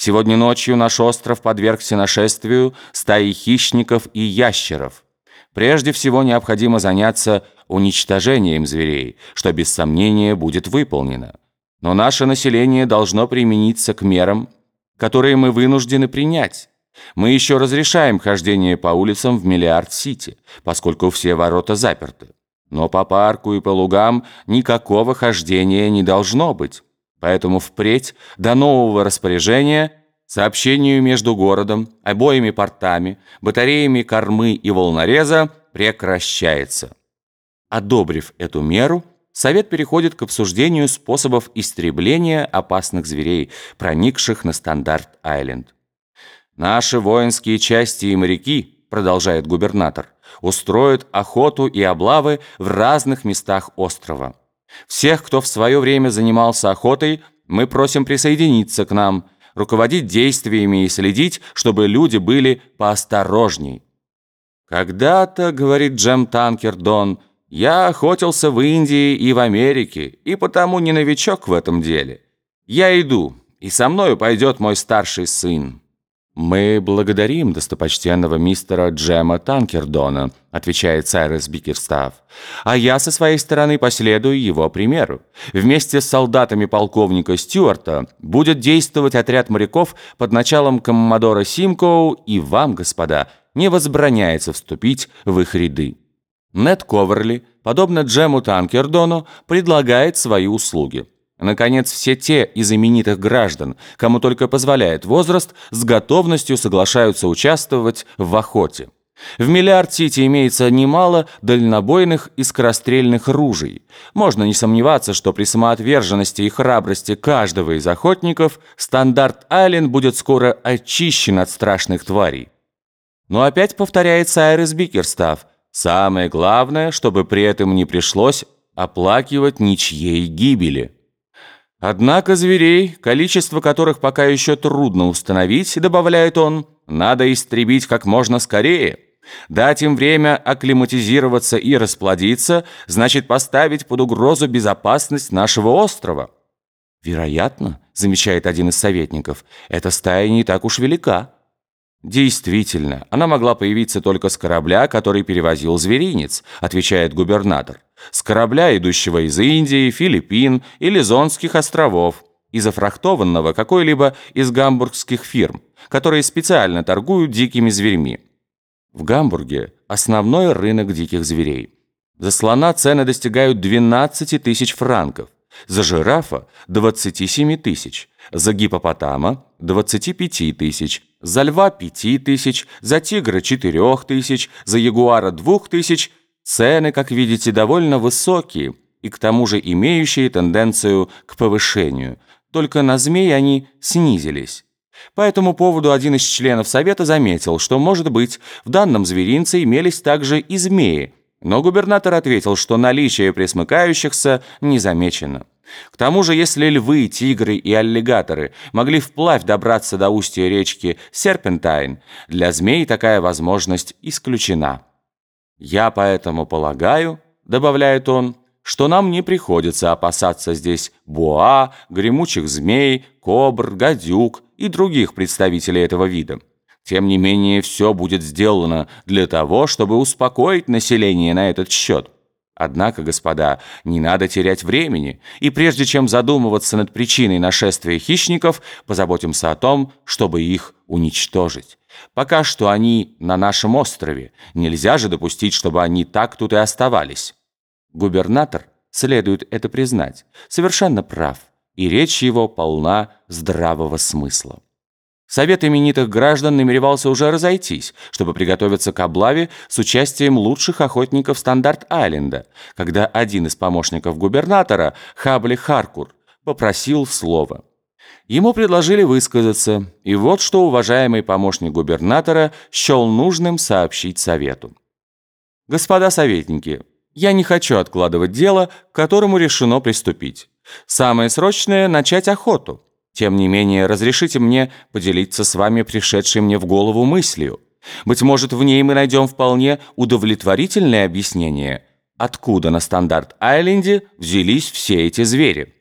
Сегодня ночью наш остров подвергся нашествию стаи хищников и ящеров. Прежде всего необходимо заняться уничтожением зверей, что без сомнения будет выполнено. Но наше население должно примениться к мерам, которые мы вынуждены принять. Мы еще разрешаем хождение по улицам в Миллиард-Сити, поскольку все ворота заперты. Но по парку и по лугам никакого хождения не должно быть. Поэтому впредь до нового распоряжения сообщению между городом, обоими портами, батареями кормы и волнореза прекращается. Одобрив эту меру, Совет переходит к обсуждению способов истребления опасных зверей, проникших на Стандарт-Айленд. «Наши воинские части и моряки», продолжает губернатор, устроят охоту и облавы в разных местах острова. Всех, кто в свое время занимался охотой, мы просим присоединиться к нам, руководить действиями и следить, чтобы люди были поосторожней. «Когда-то, — говорит Джем Танкер Дон, — я охотился в Индии и в Америке, и потому не новичок в этом деле. Я иду, и со мною пойдет мой старший сын». «Мы благодарим достопочтенного мистера Джема Танкердона», отвечает Сайрес Бикерстав. «А я со своей стороны последую его примеру. Вместе с солдатами полковника Стюарта будет действовать отряд моряков под началом коммодора Симкоу, и вам, господа, не возбраняется вступить в их ряды». Нед Коверли, подобно Джему Танкердону, предлагает свои услуги. Наконец, все те из именитых граждан, кому только позволяет возраст, с готовностью соглашаются участвовать в охоте. В Миллиард-Сити имеется немало дальнобойных и скорострельных ружей. Можно не сомневаться, что при самоотверженности и храбрости каждого из охотников Стандарт-Айленд будет скоро очищен от страшных тварей. Но опять повторяется Айрес Бикерстав. Самое главное, чтобы при этом не пришлось оплакивать ничьей гибели. Однако зверей, количество которых пока еще трудно установить, добавляет он, надо истребить как можно скорее. Дать им время акклиматизироваться и расплодиться, значит поставить под угрозу безопасность нашего острова. Вероятно, замечает один из советников, эта стая не так уж велика. Действительно, она могла появиться только с корабля, который перевозил зверинец, отвечает губернатор. С корабля, идущего из Индии, Филиппин или Зонских островов, и зафрахтованного какой-либо из гамбургских фирм, которые специально торгуют дикими зверьми. В Гамбурге основной рынок диких зверей. За слона цены достигают 12 тысяч франков, за жирафа – 27 тысяч, за гипопотама – 25 тысяч, за льва 5 тысяч, за тигра 4 тысяч, за ягуара 2 тысяч. Цены, как видите, довольно высокие и к тому же имеющие тенденцию к повышению. Только на змей они снизились. По этому поводу один из членов Совета заметил, что, может быть, в данном зверинце имелись также и змеи, но губернатор ответил, что наличие пресмыкающихся не замечено. К тому же, если львы, тигры и аллигаторы могли вплавь добраться до устья речки Серпентайн, для змей такая возможность исключена. «Я поэтому полагаю», — добавляет он, «что нам не приходится опасаться здесь буа, гремучих змей, кобр, гадюк и других представителей этого вида. Тем не менее, все будет сделано для того, чтобы успокоить население на этот счет». Однако, господа, не надо терять времени, и прежде чем задумываться над причиной нашествия хищников, позаботимся о том, чтобы их уничтожить. Пока что они на нашем острове, нельзя же допустить, чтобы они так тут и оставались. Губернатор, следует это признать, совершенно прав, и речь его полна здравого смысла. Совет именитых граждан намеревался уже разойтись, чтобы приготовиться к облаве с участием лучших охотников Стандарт-Айленда, когда один из помощников губернатора, Хабли Харкур, попросил слова. Ему предложили высказаться, и вот что уважаемый помощник губернатора счел нужным сообщить Совету. «Господа советники, я не хочу откладывать дело, к которому решено приступить. Самое срочное – начать охоту». Тем не менее, разрешите мне поделиться с вами пришедшей мне в голову мыслью. Быть может, в ней мы найдем вполне удовлетворительное объяснение, откуда на Стандарт-Айленде взялись все эти звери.